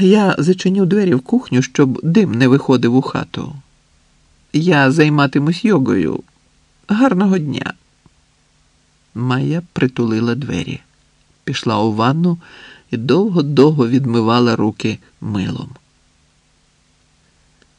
Я зачиню двері в кухню, щоб дим не виходив у хату. Я займатимусь йогою. Гарного дня. Майя притулила двері, пішла у ванну і довго-довго відмивала руки милом.